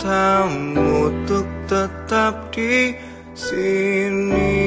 cintamu untuk tetap di sini.